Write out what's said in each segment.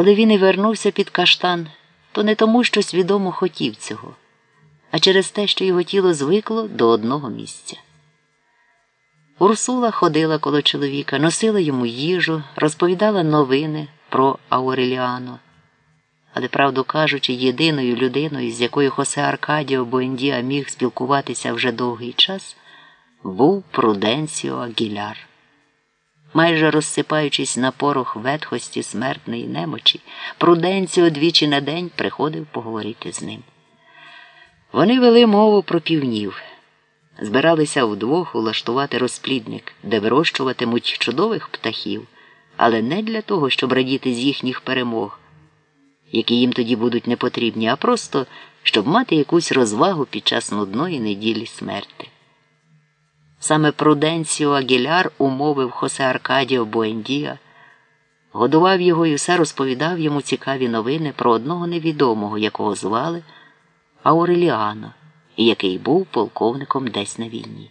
Коли він і вернувся під каштан, то не тому, що свідомо хотів цього, а через те, що його тіло звикло до одного місця. Урсула ходила коло чоловіка, носила йому їжу, розповідала новини про Ауреліано. Але, правду кажучи, єдиною людиною, з якою Хосе Аркадіо Буендіа міг спілкуватися вже довгий час, був Пруденсіо Агіляр. Майже розсипаючись на порох ветхості смертної немочі, Пруденціо двічі на день приходив поговорити з ним. Вони вели мову про півнів, збиралися вдвох улаштувати розплідник, де вирощуватимуть чудових птахів, але не для того, щоб радіти з їхніх перемог, які їм тоді будуть непотрібні, а просто щоб мати якусь розвагу під час нудної неділі смерти. Саме Пруденціо Агіляр умовив Хосе Аркадіо Буендія, годував його і все розповідав йому цікаві новини про одного невідомого, якого звали Ауреліано, який був полковником десь на війні.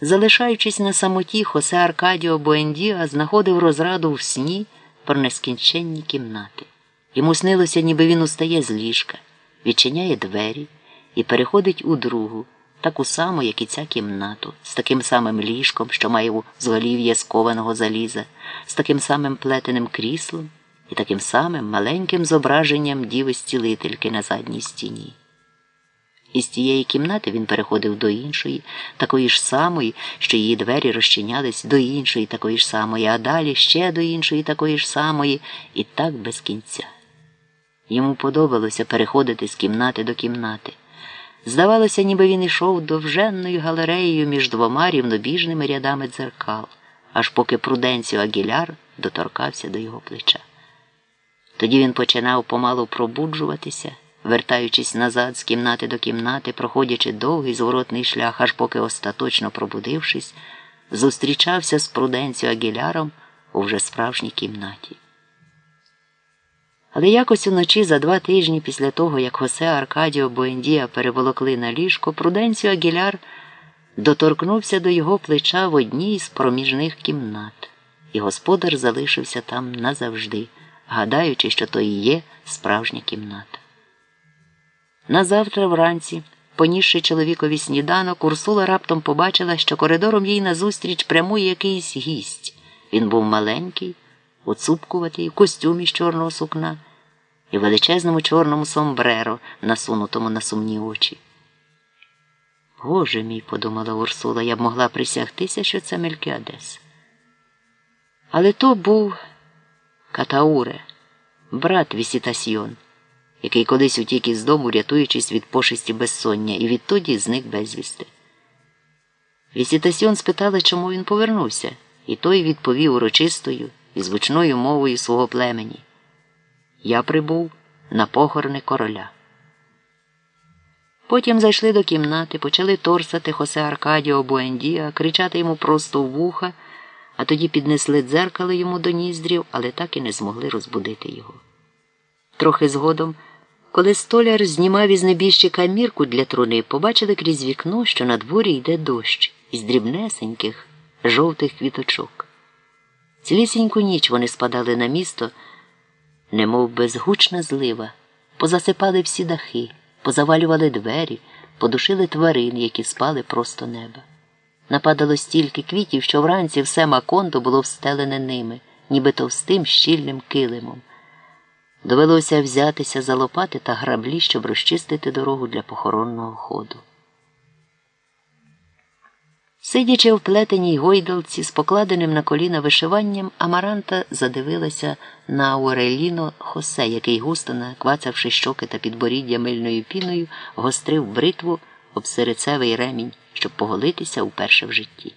Залишаючись на самоті, Хосе Аркадіо Буендіа знаходив розраду в сні про нескінченні кімнати. Йому снилося, ніби він устає з ліжка, відчиняє двері і переходить у другу таку саму, як і ця кімнату, з таким самим ліжком, що має у зголів'я скованого заліза, з таким самим плетеним кріслом і таким самим маленьким зображенням діви стілительки на задній стіні. Із тієї кімнати він переходив до іншої, такої ж самої, що її двері розчинялись до іншої, такої ж самої, а далі ще до іншої, такої ж самої, і так без кінця. Йому подобалося переходити з кімнати до кімнати. Здавалося, ніби він йшов довженною галереєю між двома рівнобіжними рядами дзеркал, аж поки Пруденціо Агіляр доторкався до його плеча. Тоді він починав помалу пробуджуватися, вертаючись назад з кімнати до кімнати, проходячи довгий зворотний шлях, аж поки, остаточно пробудившись, зустрічався з Пруденціо Агіляром у вже справжній кімнаті. Але якось уночі за два тижні після того, як Хосе Аркадіо Буендія переволокли на ліжко, Пруденціо Агіляр доторкнувся до його плеча в одній з проміжних кімнат, і господар залишився там назавжди, гадаючи, що то і є справжня кімната. Назавтра вранці, понісши чоловікові сніданок, Урсула раптом побачила, що коридором їй назустріч прямує якийсь гість. Він був маленький оцупкуватий, в костюмі з чорного сукна і величезному чорному сомбреро, насунутому на сумні очі. Боже мій, подумала Урсула, я б могла присягтися, що це Мелькіадес. Але то був Катауре, брат Вісітасьйон, який колись утік із дому, рятуючись від пошесті безсоння, і відтоді зник безвісти. Вісітасьйон спитала, чому він повернувся, і той відповів урочистою і звучною мовою свого племені. Я прибув на похорони короля. Потім зайшли до кімнати, почали торсати Хосе Аркадіо Буендія, кричати йому просто в вуха, а тоді піднесли дзеркало йому до ніздрів, але так і не змогли розбудити його. Трохи згодом, коли столяр знімав із небіжчика мірку для труни, побачили крізь вікно, що на дворі йде дощ із дрібнесеньких жовтих квіточок. Цілісіньку ніч вони спадали на місто, немов безгучна злива, позасипали всі дахи, позавалювали двері, подушили тварин, які спали просто неба. Нападало стільки квітів, що вранці все Макондо було встелене ними, ніби товстим щільним килимом. Довелося взятися за лопати та граблі, щоб розчистити дорогу для похоронного ходу. Сидячи в плетеній гойдалці з покладеним на коліна вишиванням, Амаранта задивилася на Ауреліно Хосе, який густо наквацавши щоки та підборіддя мильною піною, гострив бритву об серцевий ремінь, щоб поголитися уперше в житті.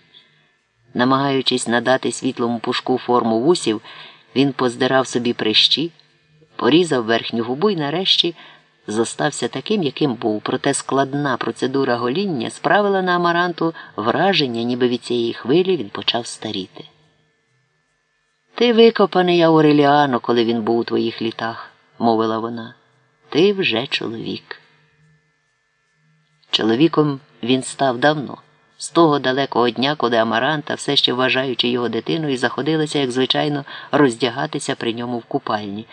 Намагаючись надати світлому пушку форму вусів, він поздирав собі прищі, порізав верхню губу і нарешті зостався таким, яким був, проте складна процедура гоління справила на Амаранту враження, ніби від цієї хвилі він почав старіти. Ти викопаний Ауреліано, коли він був у твоїх літах, мовила вона. Ти вже чоловік. Чоловіком він став давно. з того далекого дня, коли Амаранта, все ще вважаючи його дитиною, заходилася, як звичайно, роздягатися при ньому в купальні.